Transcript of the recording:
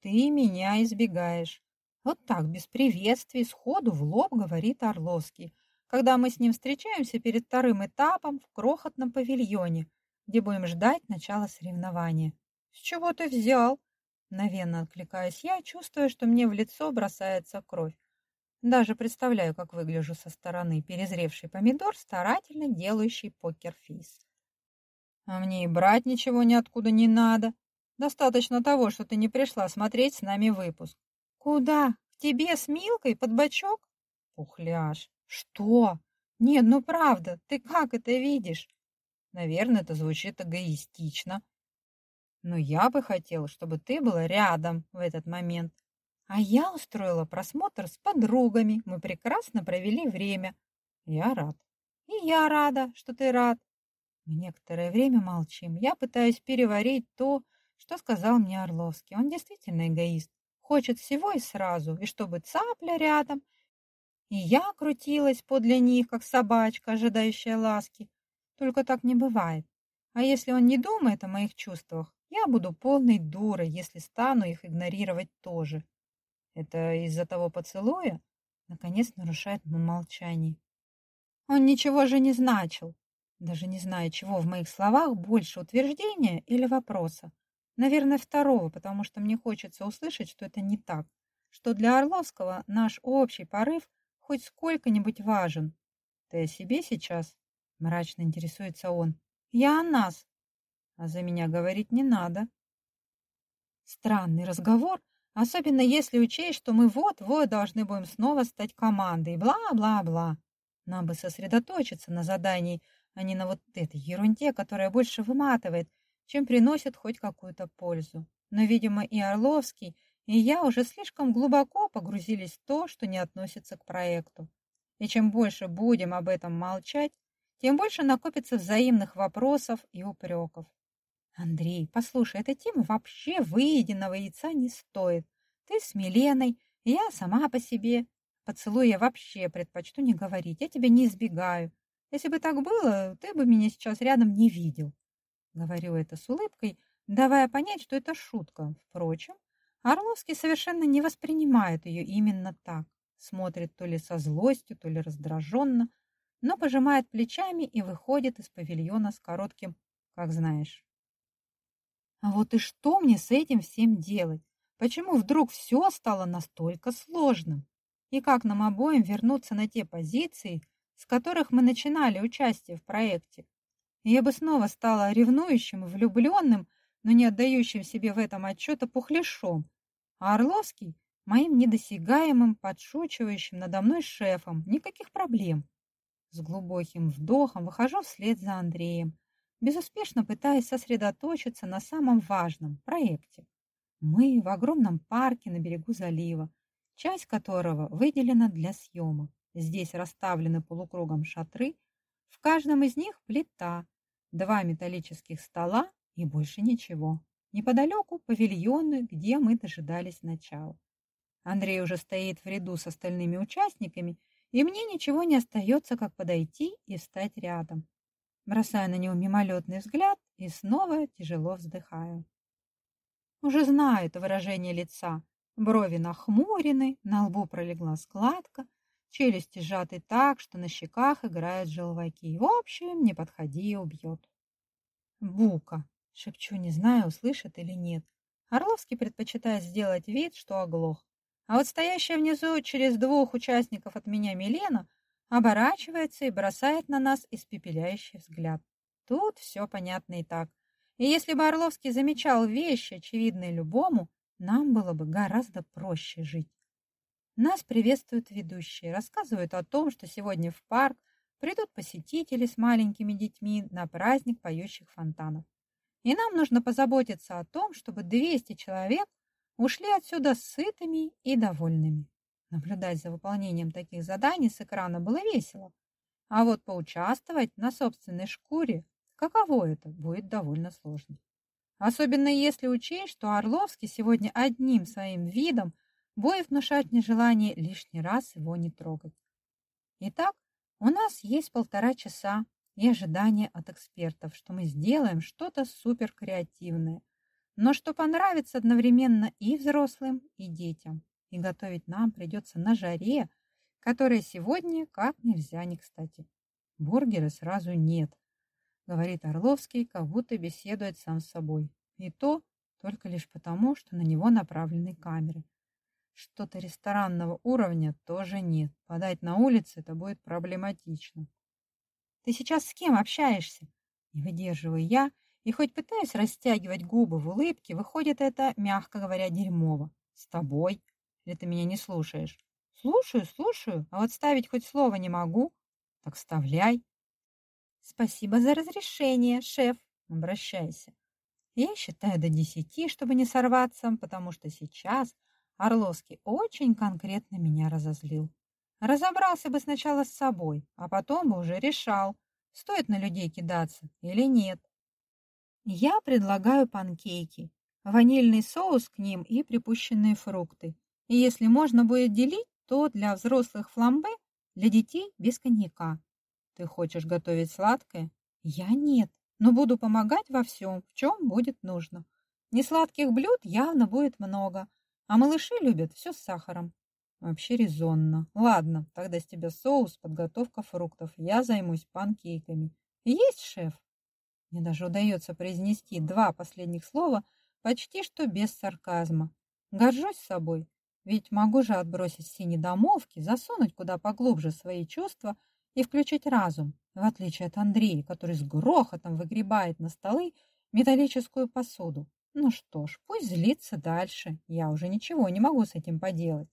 Ты меня избегаешь. Вот так, без приветствий, сходу в лоб говорит Орловский, когда мы с ним встречаемся перед вторым этапом в крохотном павильоне, где будем ждать начала соревнования. С чего ты взял? Мгновенно откликаюсь я, чувствуя, что мне в лицо бросается кровь. Даже представляю, как выгляжу со стороны перезревший помидор, старательно делающий покерфейс. А мне и брать ничего ниоткуда не надо. Достаточно того, что ты не пришла смотреть с нами выпуск. Куда? К тебе с Милкой под бочок? Пухляш. Что? Нет, ну правда, ты как это видишь? Наверное, это звучит эгоистично. Но я бы хотела, чтобы ты была рядом в этот момент. А я устроила просмотр с подругами. Мы прекрасно провели время. Я рад. И я рада, что ты рад. Мы некоторое время молчим. Я пытаюсь переварить то, что сказал мне Орловский. Он действительно эгоист. Хочет всего и сразу, и чтобы цапля рядом. И я крутилась подле них, как собачка, ожидающая ласки. Только так не бывает. А если он не думает о моих чувствах, я буду полной дурой, если стану их игнорировать тоже. Это из-за того поцелуя? Наконец нарушает молчание. Он ничего же не значил. Даже не знаю, чего в моих словах больше утверждения или вопроса. Наверное, второго, потому что мне хочется услышать, что это не так, что для Орловского наш общий порыв хоть сколько-нибудь важен. Ты о себе сейчас? Мрачно интересуется он. Я о нас. А за меня говорить не надо. Странный разговор, особенно если учесть, что мы вот-вот должны будем снова стать командой, бла-бла-бла. Нам бы сосредоточиться на задании, а не на вот этой ерунде, которая больше выматывает, чем приносит хоть какую-то пользу. Но, видимо, и Орловский, и я уже слишком глубоко погрузились в то, что не относится к проекту. И чем больше будем об этом молчать, тем больше накопится взаимных вопросов и упреков. Андрей, послушай, эта тема вообще выеденного яйца не стоит. Ты с Миленой, я сама по себе. Поцелуй я вообще предпочту не говорить, я тебя не избегаю. Если бы так было, ты бы меня сейчас рядом не видел. Говорю это с улыбкой, давая понять, что это шутка. Впрочем, Орловский совершенно не воспринимает ее именно так. Смотрит то ли со злостью, то ли раздраженно, но пожимает плечами и выходит из павильона с коротким «как знаешь». А вот и что мне с этим всем делать? Почему вдруг все стало настолько сложным? И как нам обоим вернуться на те позиции, с которых мы начинали участие в проекте. Я бы снова стала ревнующим, влюбленным, но не отдающим себе в этом отчета пухляшом, а Орловский — моим недосягаемым, подшучивающим надо мной шефом. Никаких проблем. С глубоким вдохом выхожу вслед за Андреем, безуспешно пытаясь сосредоточиться на самом важном проекте. Мы в огромном парке на берегу залива, часть которого выделена для съемок. Здесь расставлены полукругом шатры, в каждом из них плита, два металлических стола и больше ничего. Неподалеку павильоны, где мы дожидались начала. Андрей уже стоит в ряду с остальными участниками, и мне ничего не остается, как подойти и встать рядом. Бросаю на него мимолетный взгляд и снова тяжело вздыхаю. Уже знаю это выражение лица. Брови нахмурены, на лбу пролегла складка, челюсти сжаты так, что на щеках играют желваки. В общем, не подходи, убьет. Бука, шепчу, не знаю, услышит или нет. Орловский предпочитает сделать вид, что оглох. А вот стоящая внизу через двух участников от меня Милена оборачивается и бросает на нас испепеляющий взгляд. Тут все понятно и так. И если бы Орловский замечал вещи, очевидные любому, нам было бы гораздо проще жить. Нас приветствуют ведущие, рассказывают о том, что сегодня в парк придут посетители с маленькими детьми на праздник поющих фонтанов. И нам нужно позаботиться о том, чтобы 200 человек ушли отсюда сытыми и довольными. Наблюдать за выполнением таких заданий с экрана было весело. А вот поучаствовать на собственной шкуре, каково это, будет довольно сложно. Особенно если учесть, что Орловский сегодня одним своим видом будет внушать мне желание лишний раз его не трогать. Итак, у нас есть полтора часа и ожидание от экспертов, что мы сделаем что-то суперкреативное. но что понравится одновременно и взрослым, и детям. И готовить нам придется на жаре, которая сегодня как нельзя не кстати. Бургера сразу нет, говорит Орловский, как будто беседует сам с собой. И то только лишь потому, что на него направлены камеры. Что-то ресторанного уровня тоже нет. Подать на улице это будет проблематично. Ты сейчас с кем общаешься? Не выдерживаю я, и хоть пытаюсь растягивать губы в улыбке, выходит это, мягко говоря, дерьмово. С тобой? Или ты меня не слушаешь? Слушаю, слушаю, а вот ставить хоть слово не могу. Так вставляй. Спасибо за разрешение, шеф. Обращайся. Я считаю до десяти, чтобы не сорваться, потому что сейчас Орловский очень конкретно меня разозлил. Разобрался бы сначала с собой, а потом бы уже решал, стоит на людей кидаться или нет. Я предлагаю панкейки, ванильный соус к ним и припущенные фрукты. И если можно будет делить, то для взрослых фламбе, для детей без коньяка. Ты хочешь готовить сладкое? Я нет, но буду помогать во всем, в чем будет нужно. Несладких блюд явно будет много, а малыши любят все с сахаром. Вообще резонно. Ладно, тогда с тебя соус, подготовка фруктов. Я займусь панкейками. Есть, шеф? Мне даже удается произнести два последних слова почти что без сарказма. Горжусь собой. Ведь могу же отбросить все недомолвки, засунуть куда поглубже свои чувства и включить разум, в отличие от Андрея, который с грохотом выгребает на столы металлическую посуду. Ну что ж, пусть злится дальше, я уже ничего не могу с этим поделать.